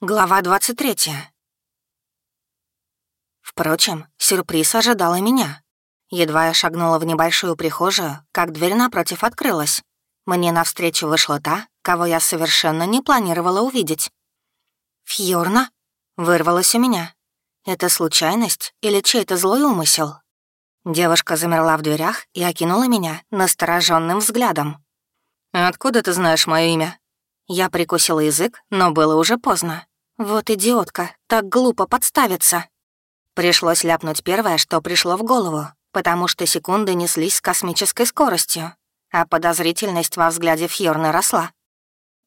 Глава 23. Впрочем, сюрприз ожидал и меня. Едва я шагнула в небольшую прихожую, как дверь напротив открылась. Мне навстречу вышла та, кого я совершенно не планировала увидеть. «Фьорна?» — вырвалась у меня. «Это случайность или чей-то злой умысел?» Девушка замерла в дверях и окинула меня настороженным взглядом. «Откуда ты знаешь мое имя?» Я прикусила язык, но было уже поздно. Вот идиотка, так глупо подставиться. Пришлось ляпнуть первое, что пришло в голову, потому что секунды неслись с космической скоростью, а подозрительность во взгляде Фьорны росла.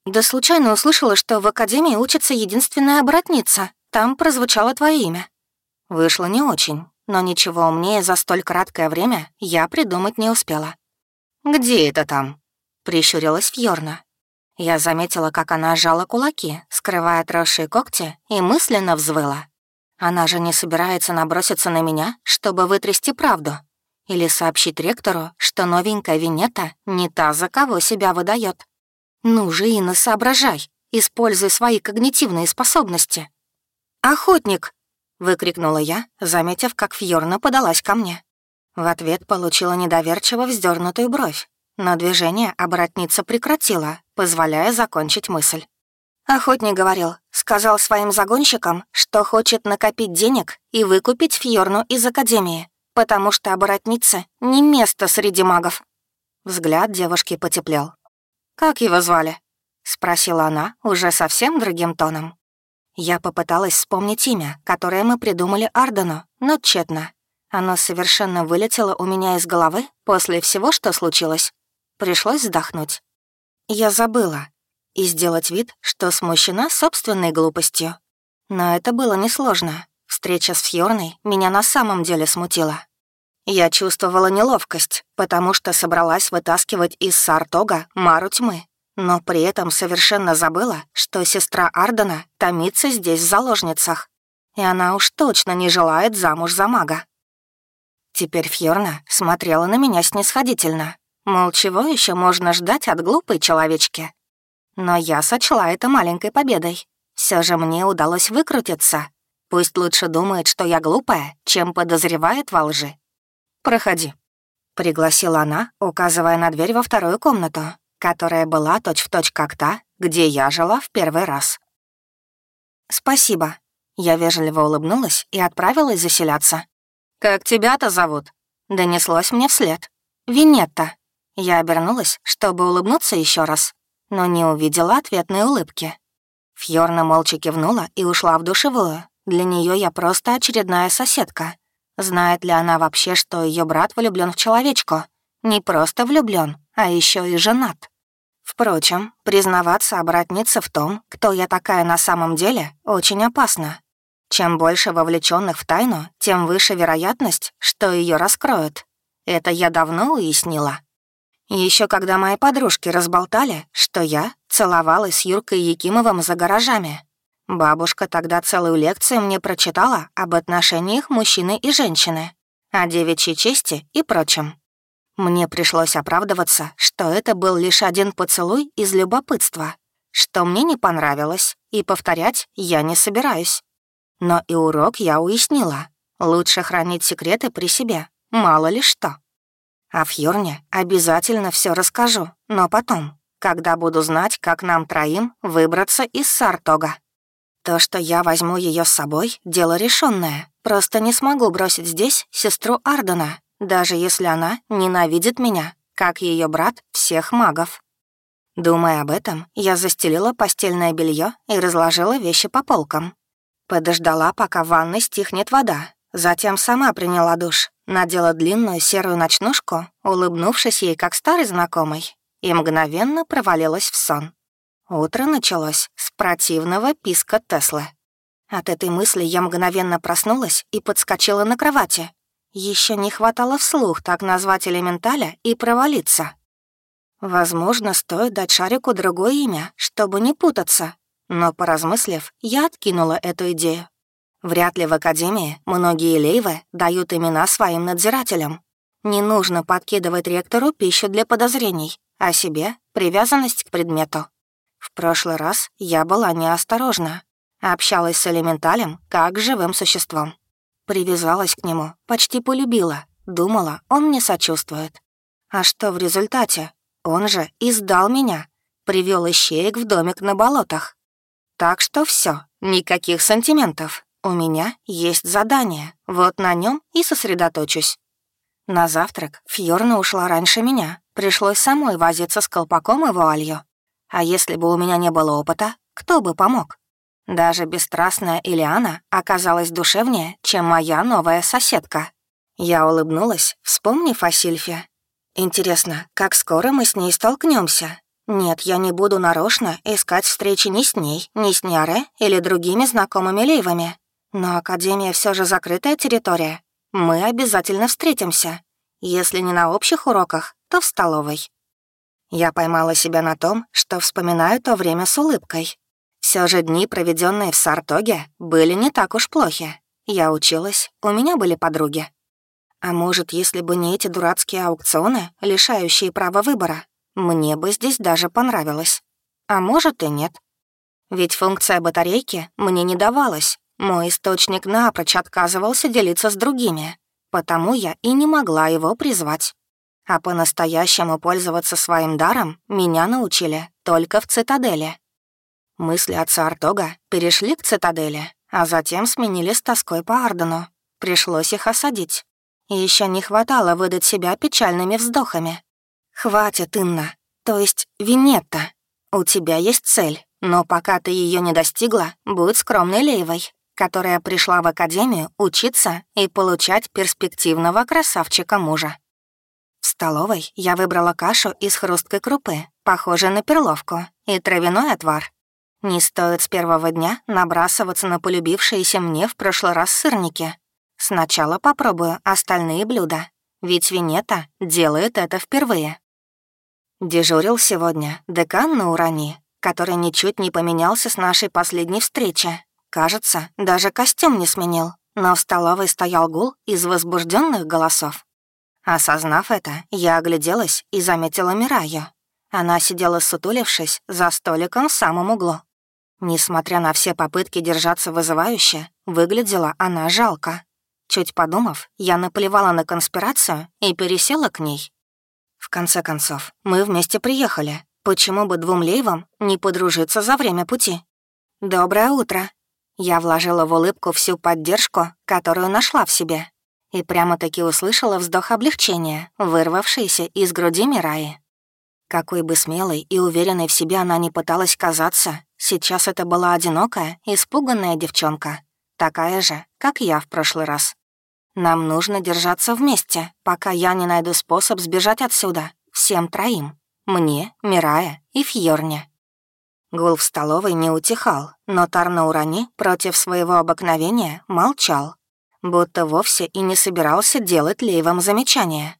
«Да случайно услышала, что в Академии учится единственная оборотница. Там прозвучало твое имя». Вышло не очень, но ничего умнее за столь краткое время я придумать не успела. «Где это там?» — прищурилась Фьорна. Я заметила, как она сжала кулаки, скрывая отросшие когти, и мысленно взвыла. Она же не собирается наброситься на меня, чтобы вытрясти правду. Или сообщить ректору, что новенькая Винета не та, за кого себя выдает. Ну же, Инна, соображай, используй свои когнитивные способности. «Охотник!» — выкрикнула я, заметив, как Фьорна подалась ко мне. В ответ получила недоверчиво вздернутую бровь, но движение оборотница прекратила, позволяя закончить мысль. Охотник говорил, сказал своим загонщикам, что хочет накопить денег и выкупить Фьорну из Академии, потому что оборотница не место среди магов. Взгляд девушки потеплел. «Как его звали?» — спросила она уже совсем другим тоном. Я попыталась вспомнить имя, которое мы придумали Ардену, но тщетно. Оно совершенно вылетело у меня из головы после всего, что случилось. Пришлось вздохнуть. Я забыла. И сделать вид, что смущена собственной глупостью. Но это было несложно. Встреча с Фьорной меня на самом деле смутила. Я чувствовала неловкость, потому что собралась вытаскивать из Сартога Мару тьмы, но при этом совершенно забыла, что сестра Ардена томится здесь в заложницах, и она уж точно не желает замуж за мага. Теперь Фьорна смотрела на меня снисходительно, Мол, чего еще можно ждать от глупой человечки? Но я сочла это маленькой победой. Все же мне удалось выкрутиться. Пусть лучше думает, что я глупая, чем подозревает во лжи. «Проходи», — пригласила она, указывая на дверь во вторую комнату, которая была точь-в-точь точь как та, где я жила в первый раз. «Спасибо». Я вежливо улыбнулась и отправилась заселяться. «Как тебя-то зовут?» — донеслось мне вслед. «Винетта». Я обернулась, чтобы улыбнуться еще раз, но не увидела ответной улыбки. Фьорна молча кивнула и ушла в душевую. Для нее я просто очередная соседка. Знает ли она вообще, что ее брат влюблен в человечку? Не просто влюблен, а еще и женат. Впрочем, признаваться обратница в том, кто я такая на самом деле, очень опасно. Чем больше вовлеченных в тайну, тем выше вероятность, что ее раскроют. Это я давно уяснила. Еще когда мои подружки разболтали, что я целовалась с Юркой Якимовым за гаражами. Бабушка тогда целую лекцию мне прочитала об отношениях мужчины и женщины, о девичьей чести и прочем. Мне пришлось оправдываться, что это был лишь один поцелуй из любопытства, что мне не понравилось, и повторять я не собираюсь. Но и урок я уяснила. Лучше хранить секреты при себе, мало ли что. А Фьорне обязательно все расскажу, но потом, когда буду знать, как нам троим выбраться из Сартога. То, что я возьму ее с собой, дело решенное. Просто не смогу бросить здесь сестру Ардена, даже если она ненавидит меня, как ее брат всех магов. Думая об этом, я застелила постельное белье и разложила вещи по полкам. Подождала, пока в ванной стихнет вода, Затем сама приняла душ, надела длинную серую ночнушку, улыбнувшись ей как старый знакомый, и мгновенно провалилась в сон. Утро началось с противного писка Теслы. От этой мысли я мгновенно проснулась и подскочила на кровати. Еще не хватало вслух так назвать элементаля и провалиться. Возможно, стоит дать шарику другое имя, чтобы не путаться. Но, поразмыслив, я откинула эту идею. Вряд ли в Академии многие лейвы дают имена своим надзирателям. Не нужно подкидывать ректору пищу для подозрений, а себе — привязанность к предмету. В прошлый раз я была неосторожна. Общалась с элементалем, как с живым существом. Привязалась к нему, почти полюбила. Думала, он мне сочувствует. А что в результате? Он же издал меня. Привел ищеек в домик на болотах. Так что все, никаких сантиментов. У меня есть задание, вот на нем и сосредоточусь. На завтрак Фьорна ушла раньше меня. Пришлось самой возиться с колпаком и вуалью. А если бы у меня не было опыта, кто бы помог? Даже бесстрастная Ильяна оказалась душевнее, чем моя новая соседка. Я улыбнулась, вспомнив о Сильфе. Интересно, как скоро мы с ней столкнемся? Нет, я не буду нарочно искать встречи ни с ней, ни с Няре или другими знакомыми лейвами. Но Академия все же закрытая территория. Мы обязательно встретимся. Если не на общих уроках, то в столовой. Я поймала себя на том, что вспоминаю то время с улыбкой. Все же дни, проведенные в Сартоге, были не так уж плохи. Я училась, у меня были подруги. А может, если бы не эти дурацкие аукционы, лишающие права выбора, мне бы здесь даже понравилось. А может и нет. Ведь функция батарейки мне не давалась. Мой источник напрочь отказывался делиться с другими, потому я и не могла его призвать. А по-настоящему пользоваться своим даром меня научили только в цитадели. Мысли отца Артога перешли к цитадели, а затем сменились тоской по Ардену. Пришлось их осадить. И еще не хватало выдать себя печальными вздохами. «Хватит, Инна, то есть Винетта. У тебя есть цель, но пока ты ее не достигла, будь скромной Лейвой, которая пришла в академию учиться и получать перспективного красавчика-мужа». В столовой я выбрала кашу из хрусткой крупы, похожей на перловку, и травяной отвар. Не стоит с первого дня набрасываться на полюбившиеся мне в прошлый раз сырники. Сначала попробую остальные блюда, ведь Винета делает это впервые. Дежурил сегодня декан на Урани, который ничуть не поменялся с нашей последней встречи. Кажется, даже костюм не сменил, но в столовой стоял гул из возбужденных голосов. Осознав это, я огляделась и заметила Мираю. Она сидела сутулившись за столиком в самом углу. Несмотря на все попытки держаться вызывающе, выглядела она жалко. Чуть подумав, я наплевала на конспирацию и пересела к ней. В конце концов, мы вместе приехали. Почему бы двум лейвам не подружиться за время пути? «Доброе утро». Я вложила в улыбку всю поддержку, которую нашла в себе. И прямо-таки услышала вздох облегчения, вырвавшийся из груди Мираи. Какой бы смелой и уверенной в себе она не пыталась казаться, сейчас это была одинокая, испуганная девчонка. Такая же, как я в прошлый раз. Нам нужно держаться вместе, пока я не найду способ сбежать отсюда. Всем троим. Мне, Мирая и Фьорне. Гул в столовой не утихал, но Тарнаурани против своего обыкновения молчал, будто вовсе и не собирался делать Лейвам замечания.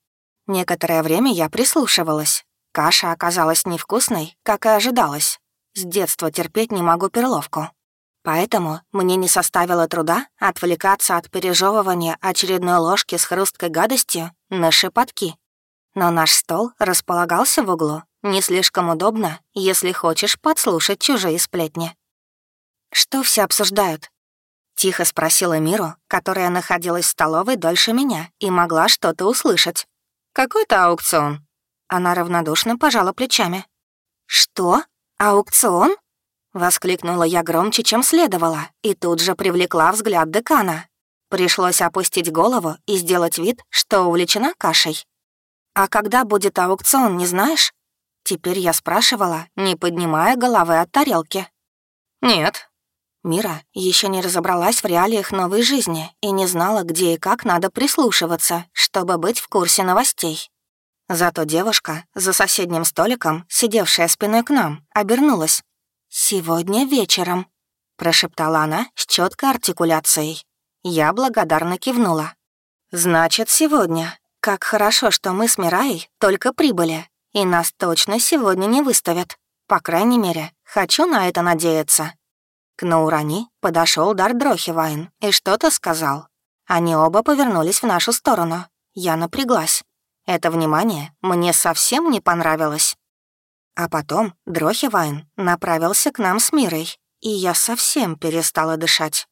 Некоторое время я прислушивалась, Каша оказалась невкусной, как и ожидалось. С детства терпеть не могу перловку. Поэтому мне не составило труда отвлекаться от пережевывания очередной ложки с хрусткой гадостью на шепотки. Но наш стол располагался в углу, не слишком удобно, если хочешь подслушать чужие сплетни. «Что все обсуждают?» — тихо спросила Миру, которая находилась в столовой дольше меня и могла что-то услышать. «Какой-то аукцион», она равнодушно пожала плечами. «Что? Аукцион?» Воскликнула я громче, чем следовало, и тут же привлекла взгляд декана. Пришлось опустить голову и сделать вид, что увлечена кашей. «А когда будет аукцион, не знаешь?» Теперь я спрашивала, не поднимая головы от тарелки. «Нет». Мира еще не разобралась в реалиях новой жизни и не знала, где и как надо прислушиваться, чтобы быть в курсе новостей. Зато девушка за соседним столиком, сидевшая спиной к нам, обернулась. «Сегодня вечером», — прошептала она с четкой артикуляцией. Я благодарно кивнула. «Значит, сегодня. Как хорошо, что мы с Мираей только прибыли, и нас точно сегодня не выставят. По крайней мере, хочу на это надеяться». К Наурани подошел Дар Дрохивайн и что-то сказал. Они оба повернулись в нашу сторону. Я напряглась. Это внимание мне совсем не понравилось. А потом Дрохивайн направился к нам с Мирой, и я совсем перестала дышать.